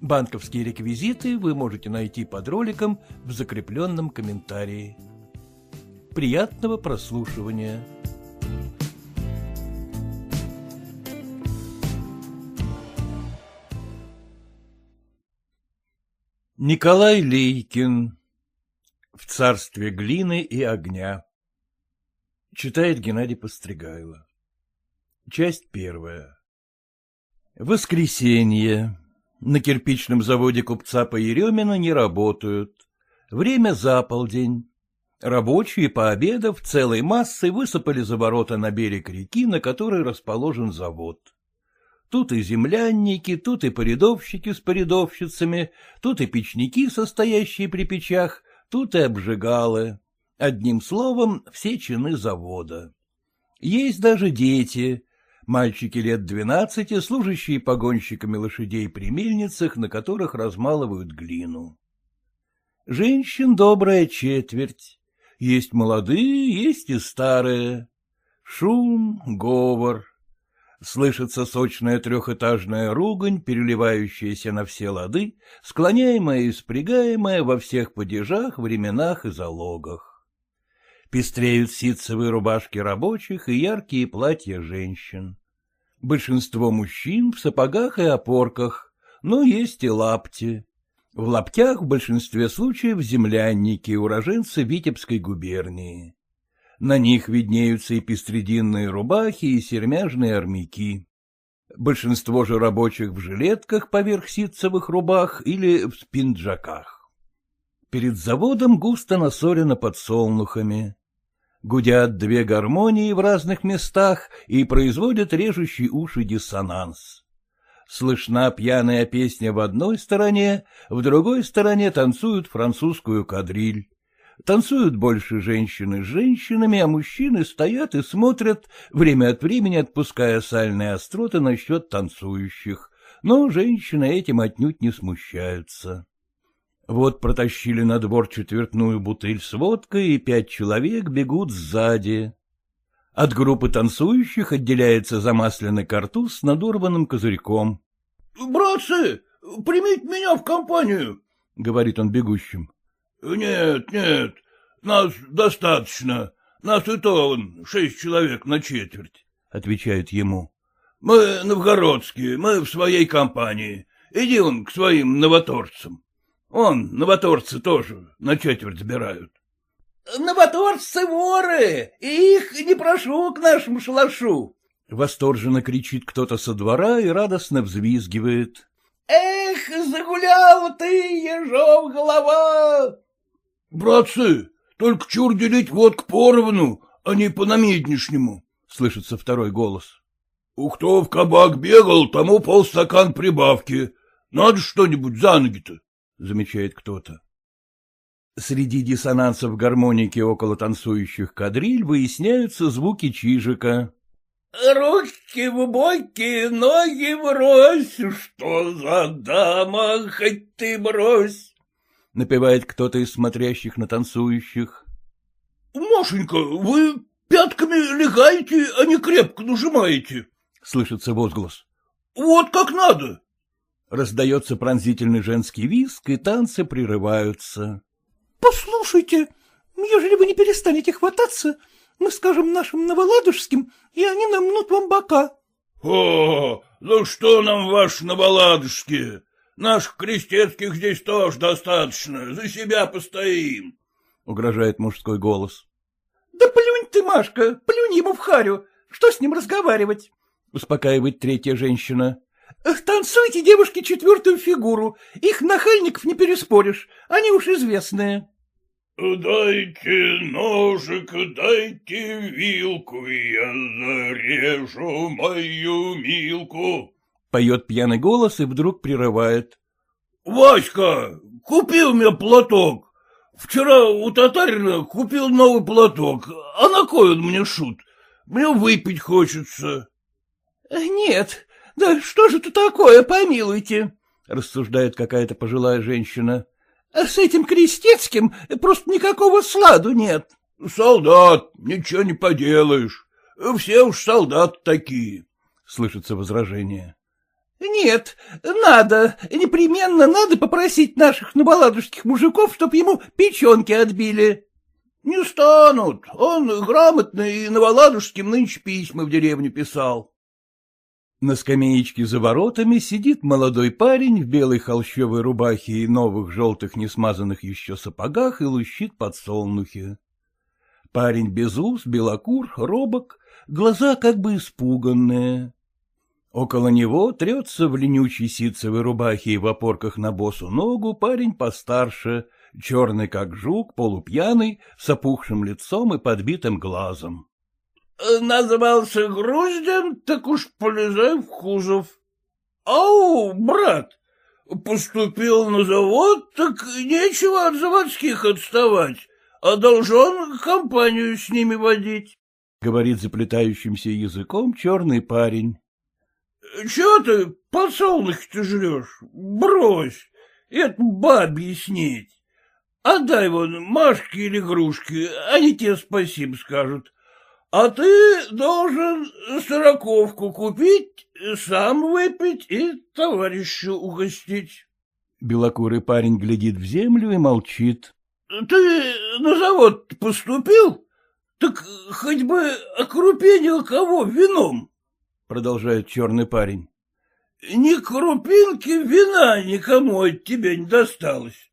Банковские реквизиты вы можете найти под роликом в закрепленном комментарии. Приятного прослушивания! Николай Лейкин В царстве глины и огня Читает Геннадий Постригайло Часть первая Воскресенье На кирпичном заводе купца Поеремина не работают. Время за полдень. Рабочие, пообедав, целой массой высыпали за ворота на берег реки, на которой расположен завод. Тут и землянники, тут и порядовщики с порядовщицами, тут и печники, состоящие при печах, тут и обжигалы. Одним словом, все чины завода. Есть даже дети, мальчики лет двенадцати, служащие погонщиками лошадей при мельницах, на которых размалывают глину. Женщин добрая четверть. Есть молодые, есть и старые. Шум, говор. Слышится сочная трехэтажная ругань, переливающаяся на все лады, склоняемая и спрягаемая во всех падежах, временах и залогах пестреют ситцевые рубашки рабочих и яркие платья женщин. Большинство мужчин в сапогах и опорках, но есть и лапти. В лаптях в большинстве случаев землянники, уроженцы Витебской губернии. На них виднеются и пестрединные рубахи, и сермяжные армяки. Большинство же рабочих в жилетках поверх ситцевых рубах или в спинджаках. Перед заводом густо насорено подсолнухами гудят две гармонии в разных местах и производят режущий уши диссонанс. Слышна пьяная песня в одной стороне, в другой стороне танцуют французскую кадриль. Танцуют больше женщины с женщинами, а мужчины стоят и смотрят, время от времени отпуская сальные остроты насчет танцующих, но женщины этим отнюдь не смущаются. Вот протащили на двор четвертную бутыль с водкой, и пять человек бегут сзади. От группы танцующих отделяется замасленный картуз с надорванным козырьком. — Братцы, примите меня в компанию, — говорит он бегущим. — Нет, нет, нас достаточно. Нас и то он шесть человек на четверть, — отвечает ему. — Мы новгородские, мы в своей компании. Иди он к своим новоторцам. Он, новоторцы тоже на четверть забирают. — Новоторцы воры, и их не прошу к нашему шалашу. Восторженно кричит кто-то со двора и радостно взвизгивает. — Эх, загулял ты, ежов голова! — Братцы, только чур делить водку поровну, а не по-намеднишнему, — слышится второй голос. — У кто в кабак бегал, тому полстакан прибавки. Надо что-нибудь за ноги-то. — замечает кто-то. Среди диссонансов гармоники около танцующих кадриль выясняются звуки чижика. — Руки в боки, ноги брось, что за дама, хоть ты брось! — напевает кто-то из смотрящих на танцующих. — Машенька, вы пятками легаете, а не крепко нажимаете, — слышится возглас. — Вот как надо. Раздается пронзительный женский визг, и танцы прерываются. — Послушайте, ежели вы не перестанете хвататься, мы скажем нашим новоладожским, и они намнут вам бока. — О, ну что нам ваши новоладожские? Наших крестецких здесь тоже достаточно, за себя постоим, — угрожает мужской голос. — Да плюнь ты, Машка, плюнь ему в харю, что с ним разговаривать? — успокаивает третья женщина. Танцуйте, девушки, четвертую фигуру. Их нахальников не переспоришь, они уж известные. Дайте ножик, дайте вилку, я зарежу мою милку. Поет пьяный голос и вдруг прерывает. Васька, купи у меня платок. Вчера у татарина купил новый платок, а на кой он мне шут? Мне выпить хочется. — Нет, да что же это такое, помилуйте, — рассуждает какая-то пожилая женщина. — С этим крестецким просто никакого сладу нет. — Солдат, ничего не поделаешь. Все уж солдат такие, — слышится возражение. — Нет, надо, непременно надо попросить наших набаладушских мужиков, чтоб ему печенки отбили. — Не станут, он грамотный и Новоладужским нынче письма в деревню писал. На скамеечке за воротами сидит молодой парень в белой холщовой рубахе и новых желтых несмазанных еще сапогах и лущит подсолнухи. Парень без ус, белокур, робок, глаза как бы испуганные. Около него трется в ленючей ситцевой рубахе и в опорках на босу ногу парень постарше, черный как жук, полупьяный, с опухшим лицом и подбитым глазом. — Назвался груздем, так уж полезай в кузов. — Ау, брат, поступил на завод, так нечего от заводских отставать, а должен компанию с ними водить, — говорит заплетающимся языком черный парень. — Чего ты подсолнухи-то жрешь? Брось, это бабе снеть. Отдай вон Машке или Грушке, они тебе спасибо скажут. А ты должен сороковку купить, сам выпить и товарищу угостить. Белокурый парень глядит в землю и молчит. — Ты на завод поступил? Так хоть бы окрупенил кого вином, — продолжает черный парень. — Ни крупинки вина никому от тебя не досталось.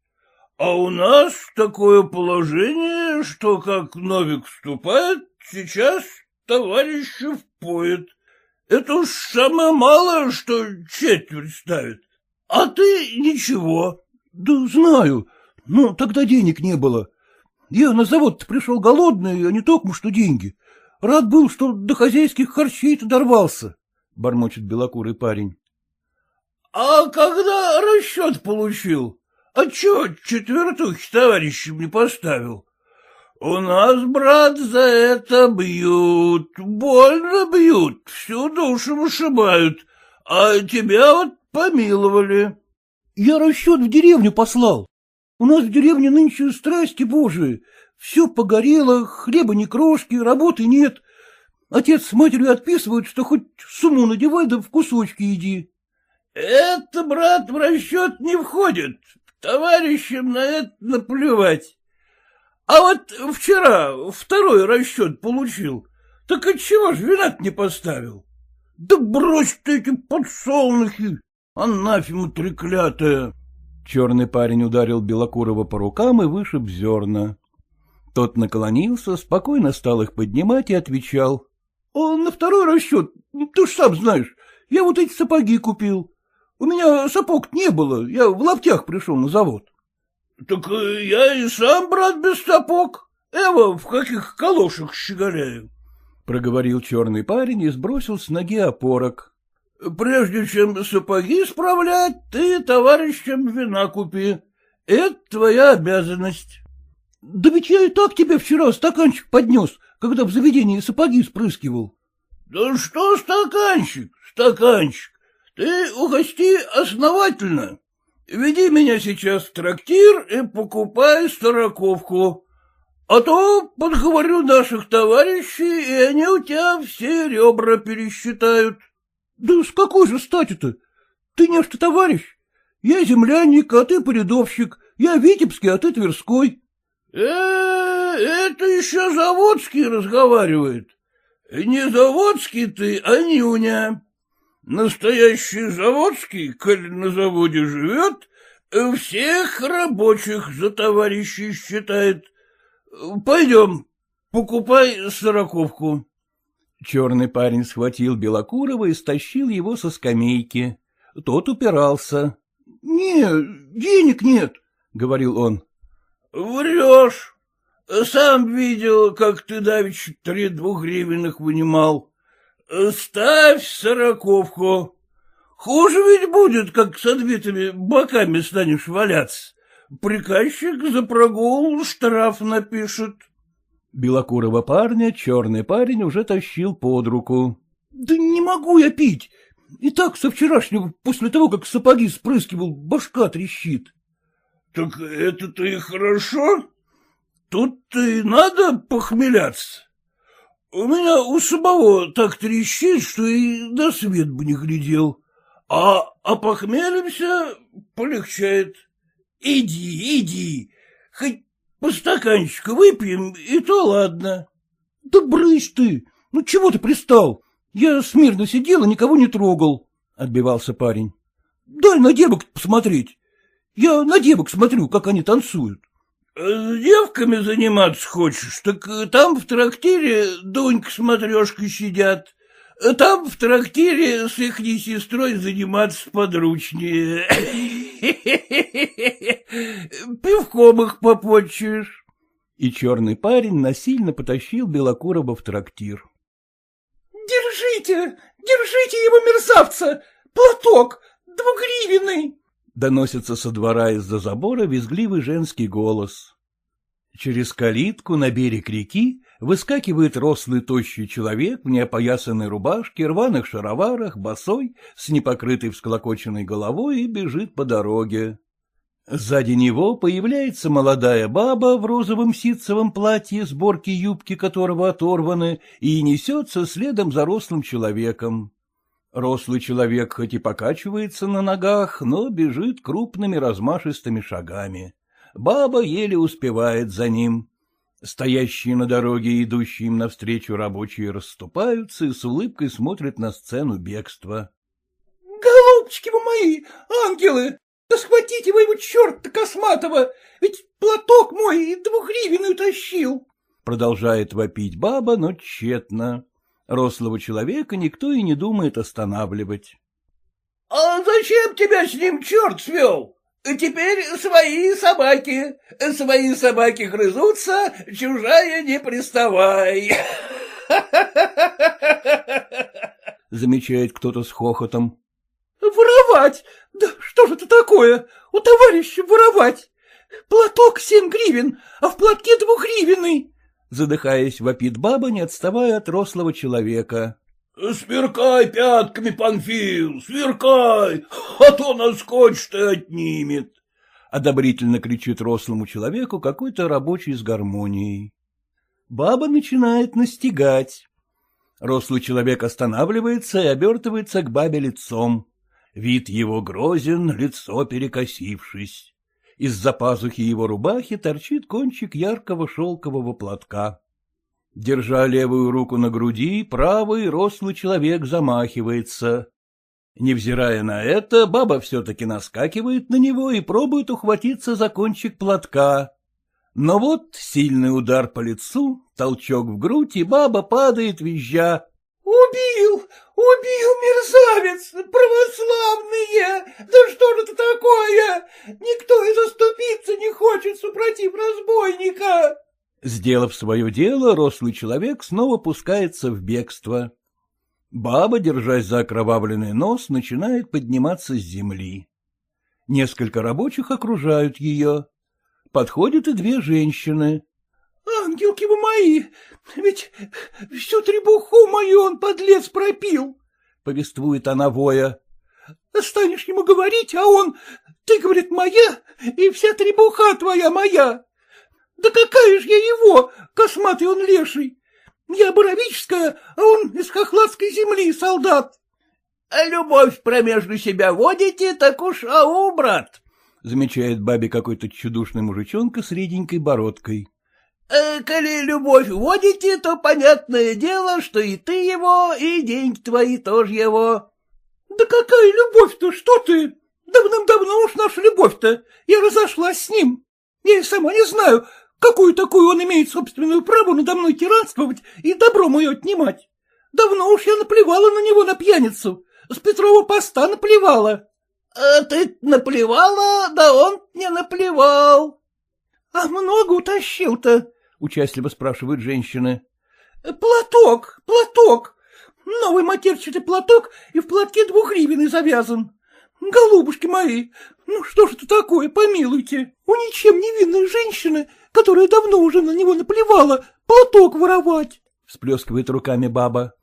А у нас такое положение, что как Новик вступает, сейчас товарища впоет. Это уж самое малое, что четверть ставит. А ты ничего. — Да знаю, но тогда денег не было. Я на завод пришел голодный, а не только что деньги. Рад был, что до хозяйских харчей-то дорвался, — бормочет белокурый парень. — А когда расчет получил? А чего четвертухи товарищем не поставил? У нас, брат, за это бьют, больно бьют, всю душу вышибают, а тебя вот помиловали. Я расчет в деревню послал. У нас в деревне нынче страсти божии. Все погорело, хлеба ни крошки, работы нет. Отец с матерью отписывают, что хоть сумму надевай, да в кусочки иди. Это, брат, в расчет не входит. Товарищам на это наплевать. А вот вчера второй расчет получил. Так отчего ж вина не поставил? Да брось ты эти подсолнухи, анафема треклятая. Черный парень ударил Белокурова по рукам и вышиб зерна. Тот наклонился, спокойно стал их поднимать и отвечал. — А на второй расчет, ты ж сам знаешь, я вот эти сапоги купил. У меня сапог не было, я в лаптях пришел на завод. — Так э, я и сам, брат, без сапог. Эва в каких калошах щеголяю, — проговорил черный парень и сбросил с ноги опорок. — Прежде чем сапоги справлять, ты товарищам вина купи. Это твоя обязанность. — Да ведь я и так тебе вчера стаканчик поднес, когда в заведении сапоги спрыскивал. — Да что стаканчик, стаканчик, ты угости основательно. Веди меня сейчас в трактир и покупай сороковку, а то подговорю наших товарищей, и они у тебя все ребра пересчитают. — Да с какой же стати-то? Ты не что товарищ? Я землянник, а ты порядовщик, я Витебский, а ты Тверской. Э, -э это еще Заводский разговаривает. Не Заводский ты, а Нюня. Настоящий Заводский, коль на заводе живет, всех рабочих за товарищей считает. Пойдем, покупай сороковку. Черный парень схватил Белокурова и стащил его со скамейки. Тот упирался. — Не, денег нет, — говорил он. — Врешь. Сам видел, как ты давеча три двухгривенных вынимал. Ставь сороковку. Хуже ведь будет, как с отбитыми боками станешь валяться. приказчик за прогул штраф напишет. Белокурого парня черный парень уже тащил под руку. — Да не могу я пить. И так со вчерашнего, после того, как сапоги спрыскивал, башка трещит. — Так это-то и хорошо. Тут-то и надо похмеляться. У меня у самого так трещит, что и до свет бы не глядел. А опохмелимся — полегчает. Иди, иди, хоть по стаканчику выпьем, и то ладно. — Да брысь ты! Ну чего ты пристал? Я смирно сидел и никого не трогал, — отбивался парень. — Дай на девок посмотреть. Я на девок смотрю, как они танцуют. — С девками заниматься хочешь, так там в трактире Дунька с матрешкой сидят. Там в трактире с ихней сестрой заниматься подручнее. Пивком их попочешь. И черный парень насильно потащил Белокурова в трактир. — Держите, держите его, мерзавца! Платок, двугривенный! — доносится со двора из-за забора визгливый женский голос. Через калитку на берег реки выскакивает рослый тощий человек в неопоясанной рубашке, рваных шароварах, босой, с непокрытой всклокоченной головой и бежит по дороге. Сзади него появляется молодая баба в розовом ситцевом платье, сборки юбки которого оторваны, и несется следом за рослым человеком. Рослый человек хоть и покачивается на ногах, но бежит крупными размашистыми шагами. Баба еле успевает за ним. Стоящие на дороге идущие им навстречу рабочие расступаются и с улыбкой смотрят на сцену бегства. — Голубчики вы мои, ангелы! Да схватите вы его, черта косматого! Ведь платок мой и двухгривенную тащил! Продолжает вопить баба, но тщетно. Рослого человека никто и не думает останавливать. — А зачем тебя с ним черт свел? Теперь свои собаки. Свои собаки грызутся, чужая не приставай. Замечает кто-то с хохотом. Воровать? Да что же это такое? У товарища воровать? Платок семь гривен, а в платке двухгривенный. Задыхаясь, вопит баба, не отставая от рослого человека. — Сверкай пятками, Панфил, сверкай, а то наскочит и отнимет. Одобрительно кричит рослому человеку какой-то рабочий с гармонией. Баба начинает настигать. Рослый человек останавливается и обертывается к бабе лицом. Вид его грозен, лицо перекосившись. Из-за пазухи его рубахи торчит кончик яркого шелкового платка. Держа левую руку на груди, правый рослый человек замахивается. Невзирая на это, баба все-таки наскакивает на него и пробует ухватиться за кончик платка. Но вот сильный удар по лицу, толчок в грудь, и баба падает, визжа. «Убил! Убил, мерзавец! Православные! Да что же это такое? Никто и заступиться не хочет, супротив разбойника!» Сделав свое дело, рослый человек снова пускается в бегство. Баба, держась за окровавленный нос, начинает подниматься с земли. Несколько рабочих окружают ее. Подходят и две женщины. — Ангелки вы мои! Ведь всю требуху мою он, подлец, пропил! — повествует она воя. — Станешь ему говорить, а он... Ты, говорит, моя, и вся требуха твоя моя. Да какая ж я его, косматый он леший! Я Боровическая, а он из Хохладской земли солдат. — А любовь промежду себя водите, так уж ау, брат, — замечает бабе какой-то чудушный мужичонка с реденькой бородкой. «Э, — Коли любовь водите, то понятное дело, что и ты его, и деньги твои тоже его. — Да какая любовь-то, что ты? Давным-давно уж наша любовь-то, я разошлась с ним. Я и сама не знаю, Какую такую он имеет собственную право надо мной тиранствовать и добро мое отнимать? Давно уж я наплевала на него, на пьяницу. С Петрова поста наплевала. — А ты наплевала, да он не наплевал. — А много утащил-то? — участливо спрашивают женщины. — Платок, платок. Новый матерчатый платок и в платке двухгривенный завязан. Голубушки мои, ну что ж это такое, помилуйте? У ничем невинной женщины, которая давно уже на него наплевала, платок воровать. Всплескивает руками баба.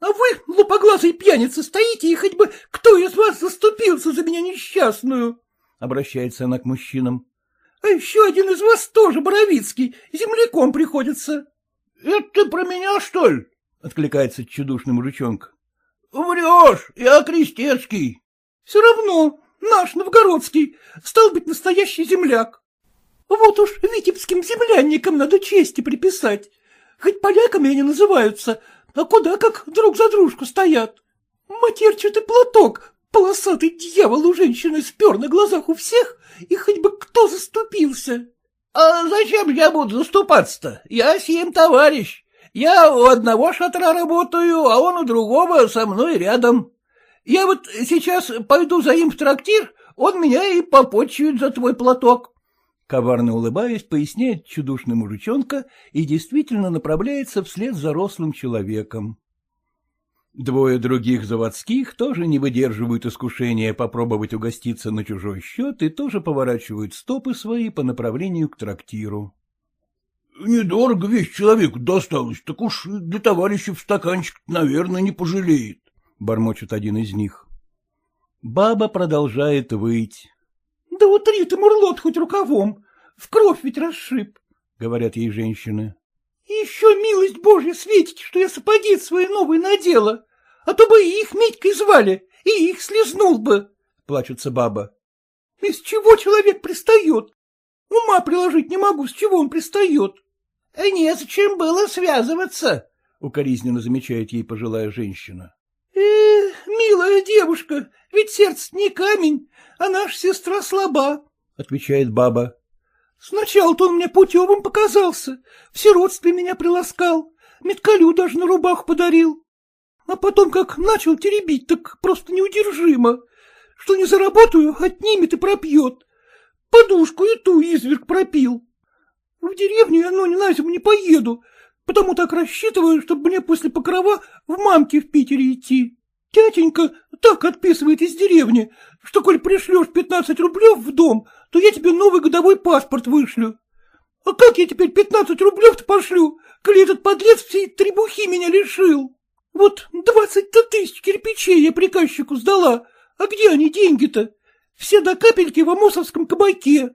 А вы, лупоглазые пьяницы, стоите, и хоть бы кто из вас заступился за меня несчастную? Обращается она к мужчинам. А еще один из вас тоже Боровицкий, земляком приходится. — Это ты про меня, что ли? — откликается чудушный мужичонка. — Врешь, я Крестецкий. — Все равно, наш новгородский, стал быть настоящий земляк. Вот уж витебским землянникам надо чести приписать. Хоть поляками они называются, а куда как друг за дружку стоят. Матерчатый платок, полосатый дьявол у женщины спер на глазах у всех, и хоть бы кто заступился. — А зачем я буду заступаться-то? Я с ним товарищ. Я у одного шатра работаю, а он у другого со мной рядом. Я вот сейчас пойду за ним в трактир, он меня и попочует за твой платок. Коварно улыбаясь, поясняет чудушный мужичонка и действительно направляется вслед за рослым человеком. Двое других заводских тоже не выдерживают искушения попробовать угоститься на чужой счет и тоже поворачивают стопы свои по направлению к трактиру. — Недорого весь человеку досталось, так уж для товарища в стаканчик, наверное, не пожалеет, — бормочет один из них. Баба продолжает выть. — Да утри ты, мурлот, хоть рукавом, в кровь ведь расшиб, — говорят ей женщины. — Еще милость Божья светит, что я сапоги свои новые надела, а то бы и их Митькой звали, и их слезнул бы, — плачется баба. — Из чего человек пристает? Ума приложить не могу, с чего он пристает. — Незачем было связываться, — укоризненно замечает ей пожилая женщина. — Эх, милая девушка, ведь сердце не камень, а наша сестра слаба, — отвечает баба. Сначала-то он мне путевым показался, в сиротстве меня приласкал, меткалю даже на рубах подарил. А потом, как начал теребить, так просто неудержимо. Что не заработаю, отнимет и пропьет. Подушку и ту изверг пропил. В деревню я ну, на зиму не поеду, потому так рассчитываю, чтобы мне после покрова в мамке в Питере идти. Тятенька так отписывает из деревни, что, коль пришлешь пятнадцать рублев в дом, то я тебе новый годовой паспорт вышлю. А как я теперь пятнадцать рублев-то пошлю, коли этот подлец всей требухи меня лишил? Вот двадцать-то тысяч кирпичей я приказчику сдала, а где они деньги-то? Все до капельки в амосовском кабаке.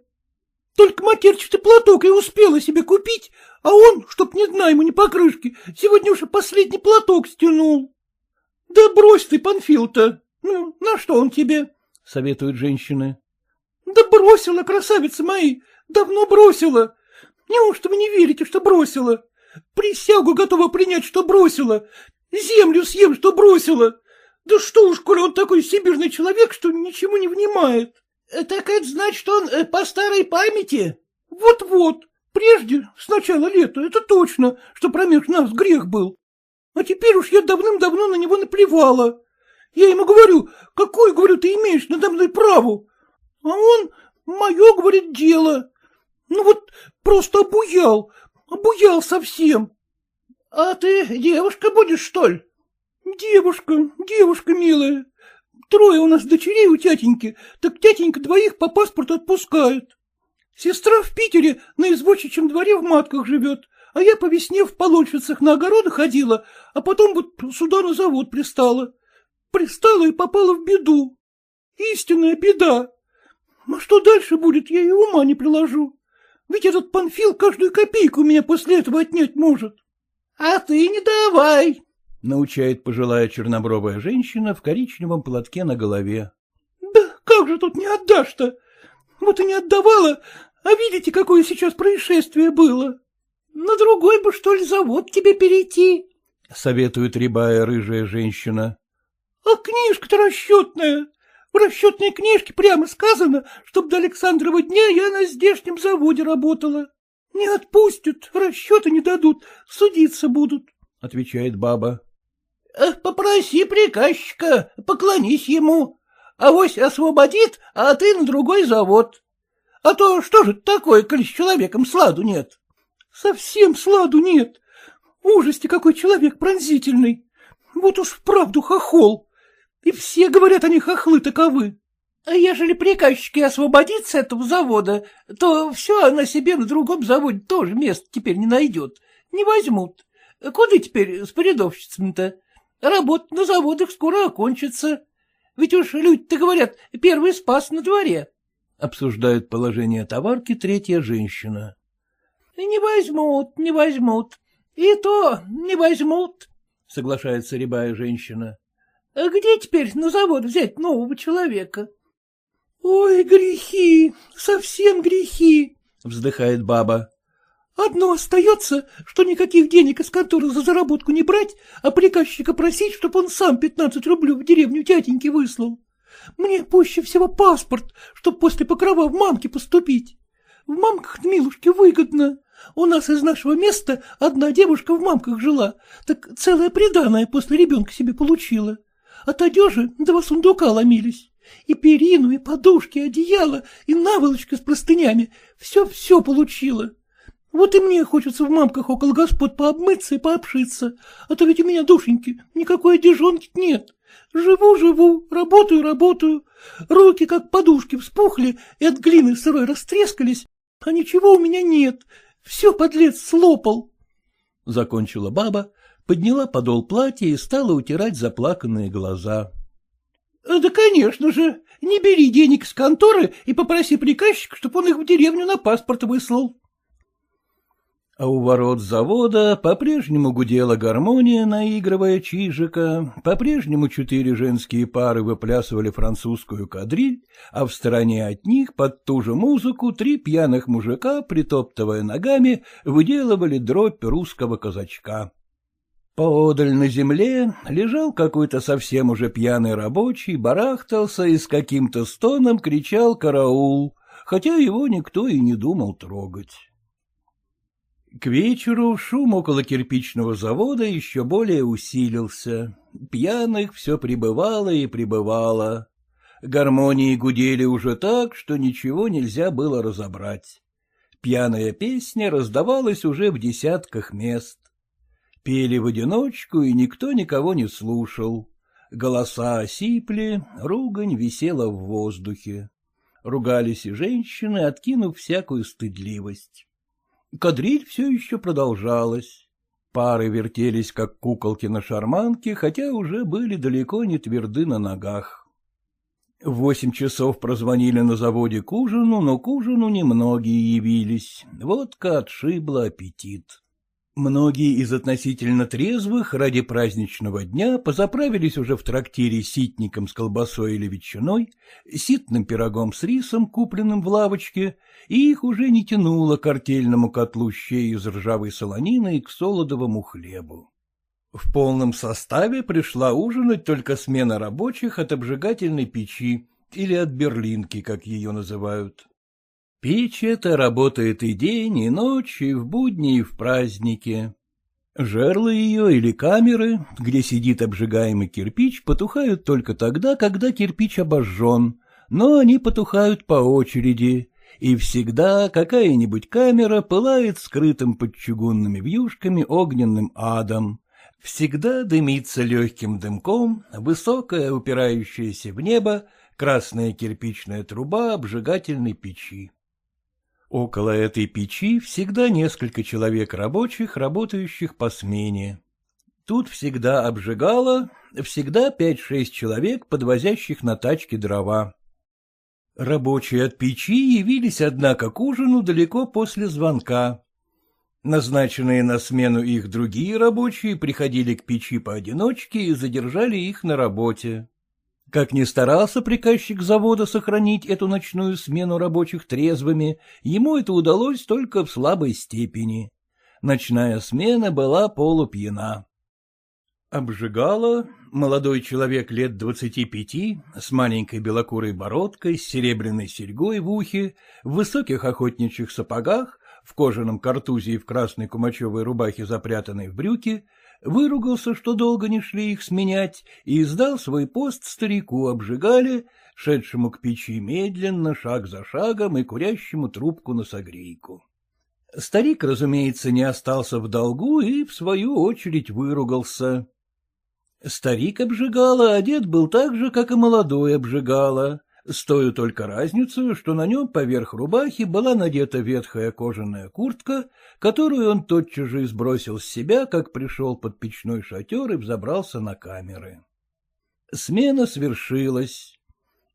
Только матерчатый платок я успела себе купить, а он, чтоб не знаю ему ни покрышки, сегодня уже последний платок стянул. — Да брось ты, Панфил-то. Ну, на что он тебе? — советуют женщины. — Да бросила, красавицы мои, давно бросила. Неужто вы не верите, что бросила? Присягу готова принять, что бросила. Землю съем, что бросила. Да что уж, коли он такой сибирный человек, что ничему не внимает. — Так это значит, что он э, по старой памяти? Вот-вот. Прежде, с начала лета, это точно, что промеж нас грех был. А теперь уж я давным-давно на него наплевала. Я ему говорю, какое, говорю, ты имеешь надо мной право? А он, мое, говорит, дело. Ну вот просто обуял, обуял совсем. — А ты девушка будешь, что ли? — Девушка, девушка милая. Трое у нас дочерей у тятеньки, так тятенька двоих по паспорту отпускает. Сестра в Питере на извозчичьем дворе в матках живет, а я по весне в полочницах на огороды ходила, а потом вот сюда на завод пристала. Пристала и попала в беду. Истинная беда. А что дальше будет, я и ума не приложу. Ведь этот Панфил каждую копейку у меня после этого отнять может. — А ты не давай, — научает пожилая чернобровая женщина в коричневом платке на голове. — Да как же тут не отдашь-то? Вот и не отдавала, а видите, какое сейчас происшествие было. На другой бы, что ли, завод тебе перейти? — советует рябая рыжая женщина. — А книжка-то расчетная. В расчетной книжке прямо сказано, чтоб до Александрова дня я на здешнем заводе работала. Не отпустят, расчеты не дадут, судиться будут, — отвечает баба. Э, — Попроси приказчика, поклонись ему. Авось освободит, а ты на другой завод. А то что же такое, коль с человеком сладу нет? Совсем сладу нет. Ужасти какой человек пронзительный. Вот уж вправду хохол. И все говорят они хохлы таковы. А ежели приказчики освободить с этого завода, то все она себе на другом заводе тоже место теперь не найдет. Не возьмут. Куда теперь с порядовщицами-то? Работа на заводах скоро окончится. Ведь уж люди-то говорят, первый спас на дворе. Обсуждают положение товарки третья женщина. — Не возьмут, не возьмут. И то не возьмут, — соглашается рябая женщина. — А где теперь на завод взять нового человека? — Ой, грехи, совсем грехи, — вздыхает баба. Одно остается, что никаких денег из конторы за заработку не брать, а приказчика просить, чтобы он сам пятнадцать рублей в деревню тятеньки выслал. Мне пуще всего паспорт, чтобы после покрова в мамке поступить. В мамках, милушке, выгодно. У нас из нашего места одна девушка в мамках жила, так целая приданая после ребенка себе получила. От одежи два сундука ломились. И перину, и подушки, и одеяло, и наволочка с простынями. Все-все получила. Вот и мне хочется в мамках около господ пообмыться и пообшиться, а то ведь у меня, душеньки, никакой одежонки нет. Живу-живу, работаю-работаю, руки как подушки вспухли и от глины сырой растрескались, а ничего у меня нет, все подлец слопал. Закончила баба, подняла подол платья и стала утирать заплаканные глаза. — Да, конечно же, не бери денег с конторы и попроси приказчика, чтобы он их в деревню на паспорт выслал. А у ворот завода по-прежнему гудела гармония, наигрывая чижика, по-прежнему четыре женские пары выплясывали французскую кадриль, а в стороне от них под ту же музыку три пьяных мужика, притоптывая ногами, выделывали дробь русского казачка. Поодаль на земле лежал какой-то совсем уже пьяный рабочий, барахтался и с каким-то стоном кричал «караул», хотя его никто и не думал трогать. К вечеру шум около кирпичного завода еще более усилился. Пьяных все прибывало и прибывало. Гармонии гудели уже так, что ничего нельзя было разобрать. Пьяная песня раздавалась уже в десятках мест. Пели в одиночку, и никто никого не слушал. Голоса осипли, ругань висела в воздухе. Ругались и женщины, откинув всякую стыдливость. Кадриль все еще продолжалась. Пары вертелись, как куколки на шарманке, хотя уже были далеко не тверды на ногах. В восемь часов прозвонили на заводе к ужину, но к ужину немногие явились. Водка отшибла аппетит. Многие из относительно трезвых ради праздничного дня позаправились уже в трактире ситником с колбасой или ветчиной, ситным пирогом с рисом, купленным в лавочке, и их уже не тянуло к артельному котлу щей из ржавой солонины и к солодовому хлебу. В полном составе пришла ужинать только смена рабочих от обжигательной печи или от берлинки, как ее называют. Печь эта работает и день, и ночь, и в будни, и в праздники. Жерлы ее или камеры, где сидит обжигаемый кирпич, потухают только тогда, когда кирпич обожжен, но они потухают по очереди, и всегда какая-нибудь камера пылает скрытым под чугунными вьюшками огненным адом. Всегда дымится легким дымком высокая, упирающаяся в небо, красная кирпичная труба обжигательной печи. Около этой печи всегда несколько человек рабочих, работающих по смене. Тут всегда обжигало, всегда пять-шесть человек, подвозящих на тачке дрова. Рабочие от печи явились, однако, к ужину далеко после звонка. Назначенные на смену их другие рабочие приходили к печи поодиночке и задержали их на работе. Как ни старался приказчик завода сохранить эту ночную смену рабочих трезвыми, ему это удалось только в слабой степени. Ночная смена была полупьяна. Обжигала молодой человек лет двадцати пяти, с маленькой белокурой бородкой, с серебряной серьгой в ухе, в высоких охотничьих сапогах, в кожаном картузе и в красной кумачевой рубахе, запрятанной в брюки, выругался, что долго не шли их сменять, и издал свой пост старику обжигали, шедшему к печи медленно, шаг за шагом и курящему трубку на согрейку. Старик, разумеется, не остался в долгу и, в свою очередь, выругался. Старик обжигала, одет был так же, как и молодой обжигала, с той только разницей, что на нем поверх рубахи была надета ветхая кожаная куртка, которую он тотчас же сбросил с себя, как пришел под печной шатер и взобрался на камеры. Смена свершилась.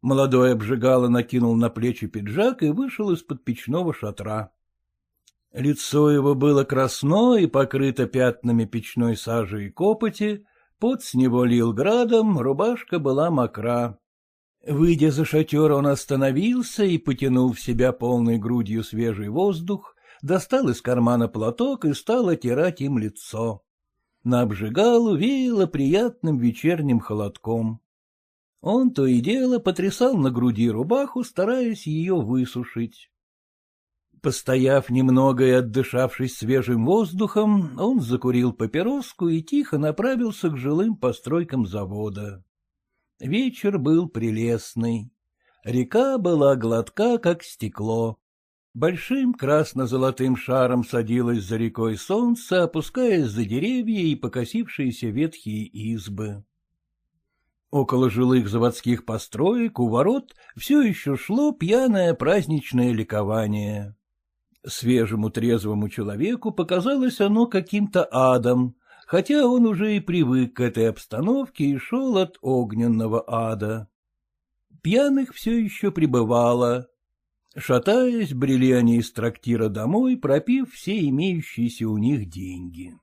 Молодой обжигало накинул на плечи пиджак и вышел из-под печного шатра. Лицо его было красно и покрыто пятнами печной сажи и копоти, пот с него лил градом, рубашка была мокра. Выйдя за шатер, он остановился и, потянув в себя полной грудью свежий воздух, достал из кармана платок и стал отирать им лицо. На обжигалу веяло приятным вечерним холодком. Он то и дело потрясал на груди рубаху, стараясь ее высушить. Постояв немного и отдышавшись свежим воздухом, он закурил папироску и тихо направился к жилым постройкам завода. Вечер был прелестный. Река была гладка, как стекло. Большим красно-золотым шаром садилось за рекой солнце, опускаясь за деревья и покосившиеся ветхие избы. Около жилых заводских построек у ворот все еще шло пьяное праздничное ликование. Свежему трезвому человеку показалось оно каким-то адом, хотя он уже и привык к этой обстановке и шел от огненного ада. Пьяных все еще пребывало. Шатаясь, брели они из трактира домой, пропив все имеющиеся у них деньги.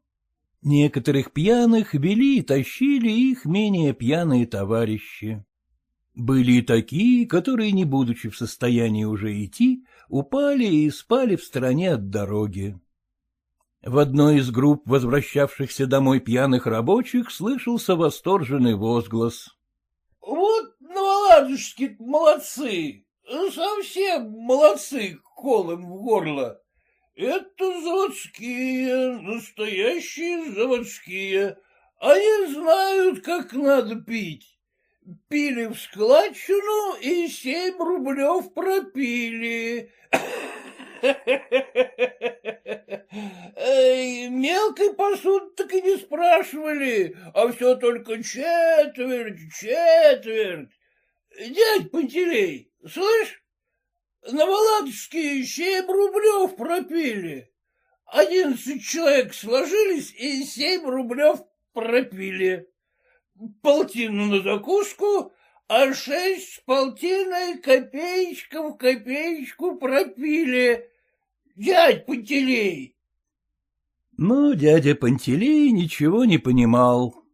Некоторых пьяных вели и тащили их менее пьяные товарищи. Были и такие, которые, не будучи в состоянии уже идти, упали и спали в стороне от дороги. В одной из групп возвращавшихся домой пьяных рабочих слышался восторженный возглас. — Вот новоладожские молодцы, совсем молодцы, колом в горло. Это заводские, настоящие заводские. Они знают, как надо пить. Пили в складчину и семь рублев пропили. Мелкой посуды так и не спрашивали, а все только четверть, четверть. Дядь Пантелей, слышь, на Володовске семь рублев пропили. Одиннадцать человек сложились и семь рублев пропили. Полтину на закуску, а шесть с полтиной копеечка в копеечку пропили. Дядь Пантелей! Но дядя Пантелей ничего не понимал.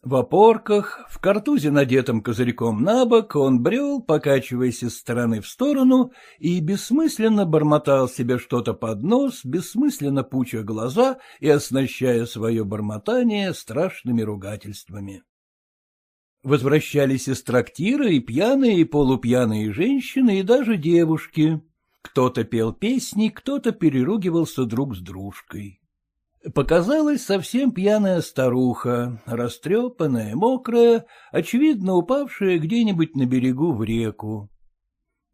В опорках, в картузе, надетом козырьком на бок, он брел, покачиваясь из стороны в сторону, и бессмысленно бормотал себе что-то под нос, бессмысленно пуча глаза и оснащая свое бормотание страшными ругательствами. Возвращались из трактира и пьяные, и полупьяные женщины, и даже девушки. Кто-то пел песни, кто-то переругивался друг с дружкой. Показалась совсем пьяная старуха, растрепанная, мокрая, очевидно упавшая где-нибудь на берегу в реку.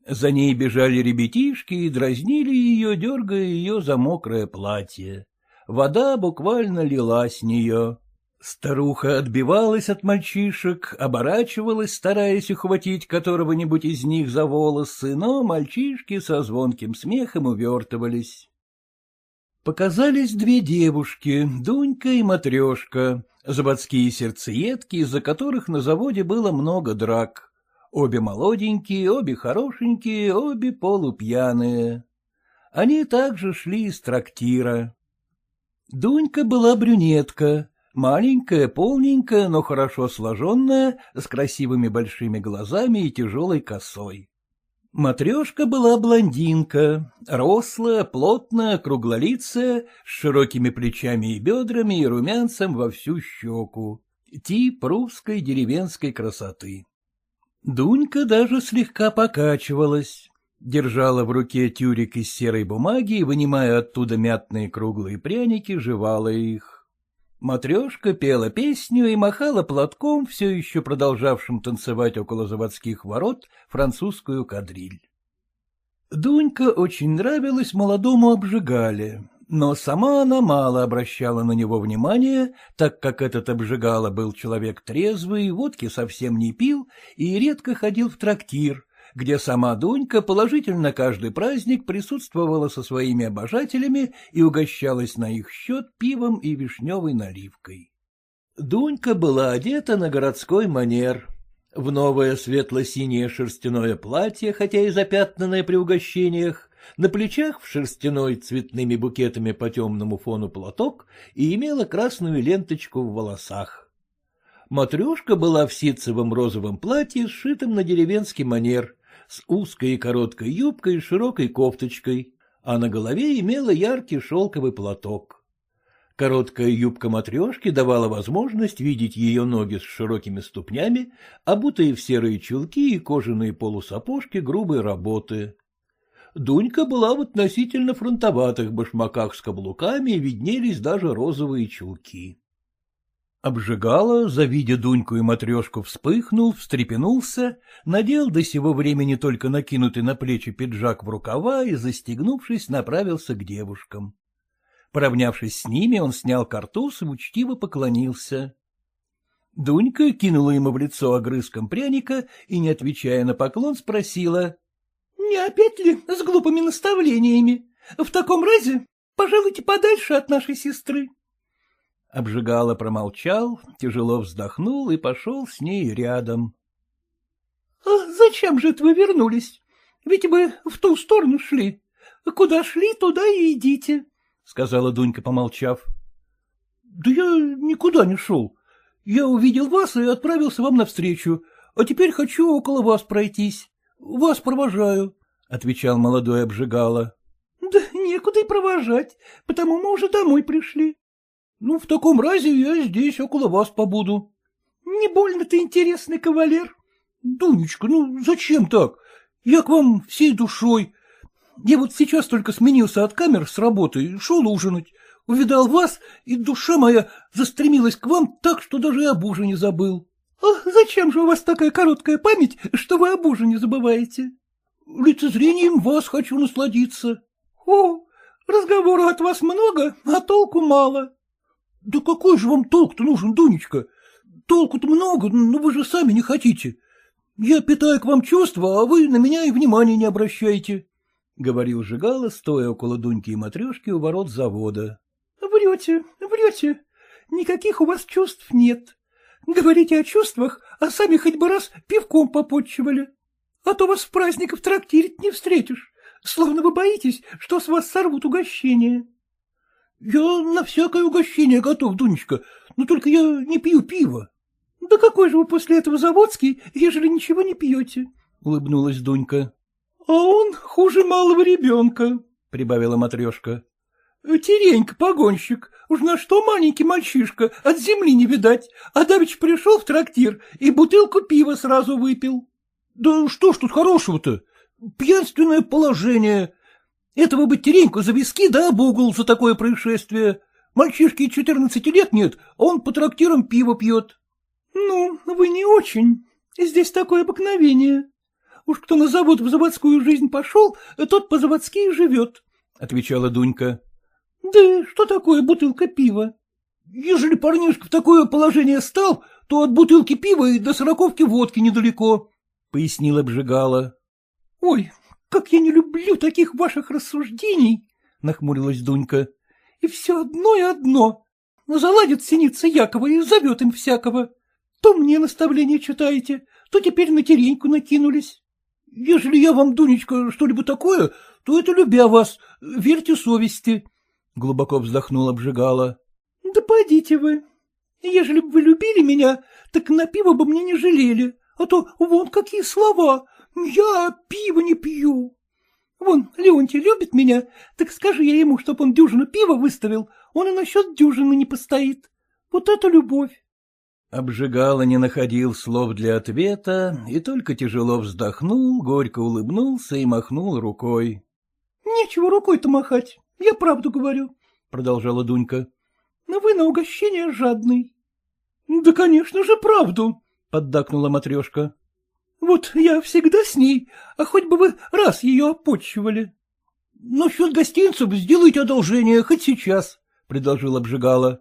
За ней бежали ребятишки и дразнили ее, дергая ее за мокрое платье. Вода буквально лила с нее. Старуха отбивалась от мальчишек, оборачивалась, стараясь ухватить которого-нибудь из них за волосы, но мальчишки со звонким смехом увертывались. Показались две девушки, Дунька и Матрешка, заводские сердцеедки, из-за которых на заводе было много драк. Обе молоденькие, обе хорошенькие, обе полупьяные. Они также шли из трактира. Дунька была брюнетка, маленькая, полненькая, но хорошо сложенная, с красивыми большими глазами и тяжелой косой. Матрешка была блондинка, рослая, плотная, круглолицая, с широкими плечами и бедрами и румянцем во всю щеку. Тип русской деревенской красоты. Дунька даже слегка покачивалась, держала в руке тюрик из серой бумаги и, вынимая оттуда мятные круглые пряники, жевала их. Матрешка пела песню и махала платком, все еще продолжавшим танцевать около заводских ворот, французскую кадриль. Дунька очень нравилась молодому обжигале, но сама она мало обращала на него внимания, так как этот обжигала был человек трезвый, водки совсем не пил и редко ходил в трактир, где сама Дунька положительно каждый праздник присутствовала со своими обожателями и угощалась на их счет пивом и вишневой наливкой. Дунька была одета на городской манер, в новое светло-синее шерстяное платье, хотя и запятнанное при угощениях, на плечах в шерстяной цветными букетами по темному фону платок и имела красную ленточку в волосах. Матрешка была в ситцевом розовом платье, сшитом на деревенский манер, с узкой и короткой юбкой и широкой кофточкой, а на голове имела яркий шелковый платок. Короткая юбка матрешки давала возможность видеть ее ноги с широкими ступнями, обутые в серые чулки и кожаные полусапожки грубой работы. Дунька была в относительно фронтоватых башмаках с каблуками, и виднелись даже розовые чулки. Обжигала, завидя Дуньку и матрешку, вспыхнул, встрепенулся, надел до сего времени только накинутый на плечи пиджак в рукава и, застегнувшись, направился к девушкам. Поравнявшись с ними, он снял картуз и учтиво поклонился. Дунька кинула ему в лицо огрызком пряника и, не отвечая на поклон, спросила. — Не опять ли с глупыми наставлениями? В таком разе пожалуйте подальше от нашей сестры. Обжигало промолчал, тяжело вздохнул и пошел с ней рядом. — А зачем же вы вернулись? Ведь вы в ту сторону шли. Куда шли, туда и идите. — сказала Дунька, помолчав. — Да я никуда не шел. Я увидел вас и отправился вам навстречу, а теперь хочу около вас пройтись. Вас провожаю, — отвечал молодой обжигало. — Да некуда и провожать, потому мы уже домой пришли. — Ну, в таком разе я здесь около вас побуду. — Не больно ты интересный кавалер. — Дунечка, ну зачем так? Я к вам всей душой, я вот сейчас только сменился от камер с работы, шел ужинать, увидал вас, и душа моя застремилась к вам так, что даже и об ужине забыл. — А зачем же у вас такая короткая память, что вы об ужине забываете? — Лицезрением вас хочу насладиться. — О, разговора от вас много, а толку мало. — Да какой же вам толк-то нужен, Дунечка? Толку-то много, но вы же сами не хотите. Я питаю к вам чувства, а вы на меня и внимания не обращаете. — говорил Жигало, стоя около Дуньки и Матрешки у ворот завода. — Врете, врете. Никаких у вас чувств нет. Говорите о чувствах, а сами хоть бы раз пивком попотчевали. А то вас в праздников трактирить не встретишь, словно вы боитесь, что с вас сорвут угощение. — Я на всякое угощение готов, Дунечка, но только я не пью пиво. — Да какой же вы после этого заводский, ежели ничего не пьете? — улыбнулась Дунька. — А он хуже малого ребенка, — прибавила матрешка. — Теренька, погонщик, уж на что маленький мальчишка, от земли не видать, а давич пришел в трактир и бутылку пива сразу выпил. — Да что ж тут хорошего-то? Пьянственное положение. Этого бы Тереньку за виски да об угол за такое происшествие. Мальчишке четырнадцати лет нет, а он по трактирам пиво пьет. — Ну, вы не очень. Здесь такое обыкновение, Уж кто на завод в заводскую жизнь пошел, тот по-заводски и живет, — отвечала Дунька. — Да что такое бутылка пива? Ежели парнишка в такое положение стал, то от бутылки пива и до сороковки водки недалеко, — пояснила обжигала. — Ой, как я не люблю таких ваших рассуждений, — нахмурилась Дунька. — И все одно и одно. Заладит синица Якова и зовет им всякого. То мне наставление читаете, то теперь на тереньку накинулись. Если я вам, Дунечка, что-либо такое, то это любя вас, верьте совести. Глубоко вздохнул обжигала. — Да пойдите вы. Ежели бы вы любили меня, так на пиво бы мне не жалели, а то вон какие слова. Я пиво не пью. Вон, Леонтий любит меня, так скажи я ему, чтоб он дюжину пива выставил, он и насчет дюжины не постоит. Вот это любовь. Обжигало не находил слов для ответа и только тяжело вздохнул, горько улыбнулся и махнул рукой. — Нечего рукой-то махать, я правду говорю, — продолжала Дунька. — Но вы на угощение жадный. — Да, конечно же, правду, — поддакнула матрешка. — Вот я всегда с ней, а хоть бы вы раз ее опочивали. — Насчет гостинцев сделайте одолжение хоть сейчас, — предложил обжигало.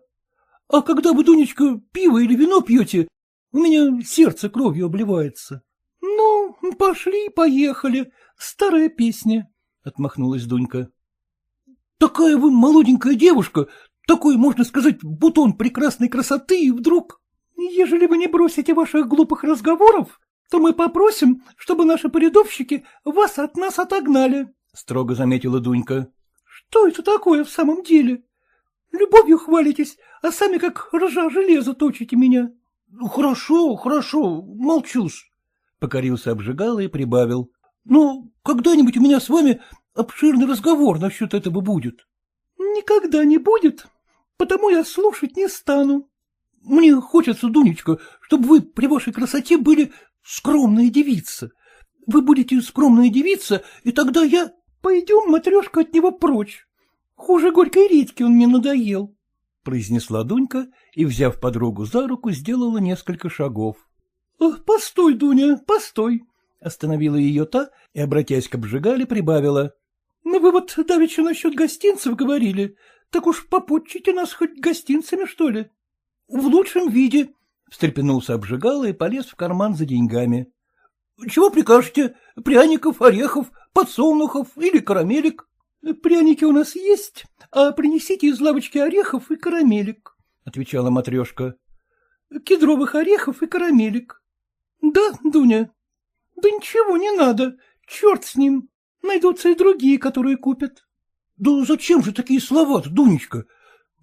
А когда вы, Дунечка, пиво или вино пьете, у меня сердце кровью обливается. — Ну, Ну, пошли, поехали. Старая песня, — отмахнулась Дунька. — Такая вы молоденькая девушка, такой, можно сказать, бутон прекрасной красоты, и вдруг... Ежели вы не бросите ваших глупых разговоров, то мы попросим, чтобы наши порядовщики вас от нас отогнали, — строго заметила Дунька. — Что это такое в самом деле? Любовью хвалитесь, а сами как ржа железа точите меня. — Хорошо, хорошо, молчусь, — покорился обжигал и прибавил. — Но когда-нибудь у меня с вами обширный разговор насчет этого будет. — Никогда не будет, потому я слушать не стану. Мне хочется, Дунечка, чтобы вы при вашей красоте были скромная девица. Вы будете скромная девица, и тогда я... Пойдем, матрешка, от него прочь. Хуже горькой редьки он мне надоел, — произнесла Дунька и, взяв подругу за руку, сделала несколько шагов. — Постой, Дуня, постой, — остановила ее та и, обратясь к обжигале, прибавила. — Ну вы вот давеча насчет гостинцев говорили, так уж попутчите нас хоть гостинцами, что ли? — В лучшем виде, — встрепенулся обжигала и полез в карман за деньгами. — Чего прикажете? Пряников, орехов, подсолнухов или карамелек? — Пряники у нас есть, а принесите из лавочки орехов и карамелек, — отвечала матрешка. — Кедровых орехов и карамелек. — Да, Дуня. — Да ничего не надо, черт с ним. Найдутся и другие, которые купят. — Да зачем же такие слова-то, Дунечка?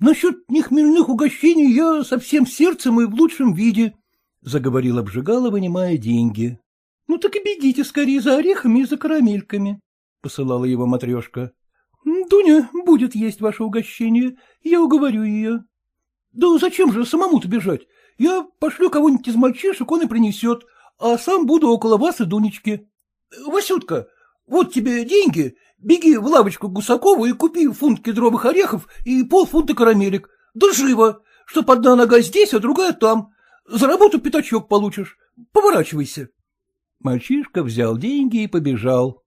Насчет нехмельных угощений я со всем сердцем и в лучшем виде, — заговорил обжигала, вынимая деньги. — Ну так и бегите скорее за орехами и за карамельками, — посылала его матрешка. — Дуня будет есть ваше угощение, я уговорю ее. — Да зачем же самому-то бежать? Я пошлю кого-нибудь из мальчишек, он и принесет, а сам буду около вас и Дунечки. — Васютка, вот тебе деньги, беги в лавочку Гусакову и купи фунт кедровых орехов и полфунта карамелек. Да живо, чтоб одна нога здесь, а другая там. За работу пятачок получишь. Поворачивайся. Мальчишка взял деньги и побежал.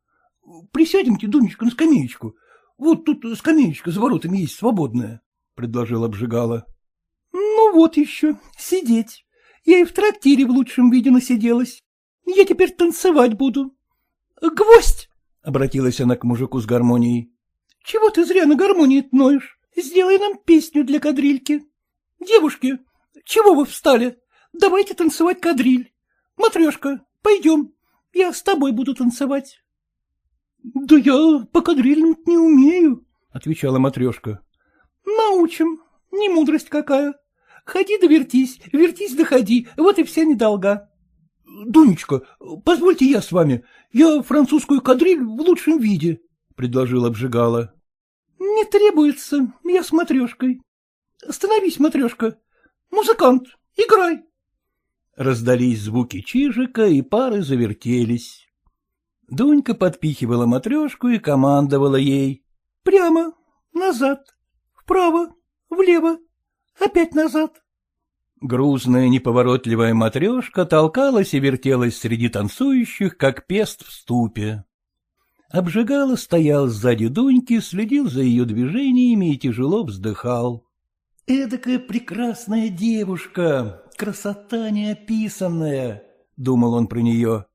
— Присядемте, Дунечка, на скамеечку. Вот тут скамеечка за воротами есть свободная, — предложил обжигала. — Ну вот еще, сидеть. Я и в трактире в лучшем виде насиделась. Я теперь танцевать буду. — Гвоздь! — обратилась она к мужику с гармонией. — Чего ты зря на гармонии ноешь? Сделай нам песню для кадрильки. Девушки, чего вы встали? Давайте танцевать кадриль. Матрешка, пойдем, я с тобой буду танцевать. — Да я по кадрильным не умею, — отвечала матрешка. — Научим, не мудрость какая. Ходи да вертись, вертись да ходи, вот и вся недолга. — Дунечка, позвольте я с вами, я французскую кадриль в лучшем виде, — предложил обжигала. — Не требуется, я с матрешкой. Становись, матрешка. Музыкант, играй. Раздались звуки чижика, и пары завертелись. Дунька подпихивала матрешку и командовала ей. — Прямо, назад, вправо, влево, опять назад. Грузная неповоротливая матрешка толкалась и вертелась среди танцующих, как пест в ступе. Обжигала стоял сзади Дуньки, следил за ее движениями и тяжело вздыхал. — Эдакая прекрасная девушка, красота неописанная, — думал он про нее.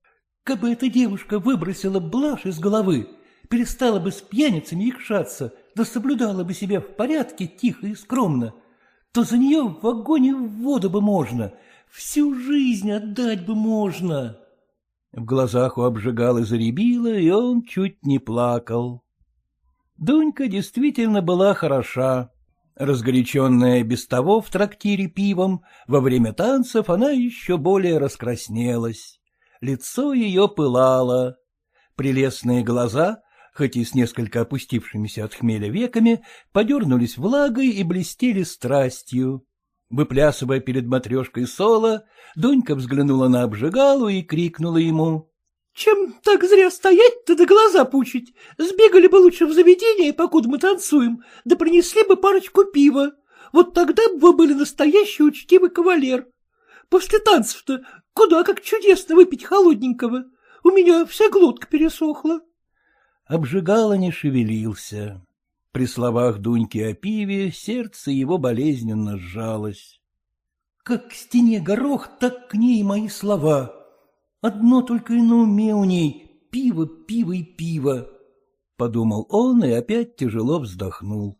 Как бы эта девушка выбросила блажь из головы, перестала бы с пьяницами икшаться, да соблюдала бы себя в порядке тихо и скромно, то за нее в вагоне в воду бы можно, всю жизнь отдать бы можно. В глазах у обжигала заребило, и он чуть не плакал. Дунька действительно была хороша. Разгоряченная без того в трактире пивом, во время танцев она еще более раскраснелась лицо ее пылало. Прелестные глаза, хоть и с несколько опустившимися от хмеля веками, подернулись влагой и блестели страстью. Выплясывая перед матрешкой соло, Дунька взглянула на обжигалу и крикнула ему. — Чем так зря стоять-то да глаза пучить? Сбегали бы лучше в заведение, покуда мы танцуем, да принесли бы парочку пива. Вот тогда бы вы были настоящий учтивый кавалер. После танцев-то куда как чудесно выпить холодненького. У меня вся глотка пересохла. Обжигало не шевелился. При словах Дуньки о пиве сердце его болезненно сжалось. Как к стене горох, так к ней мои слова. Одно только и на уме у ней — пиво, пиво и пиво, — подумал он и опять тяжело вздохнул.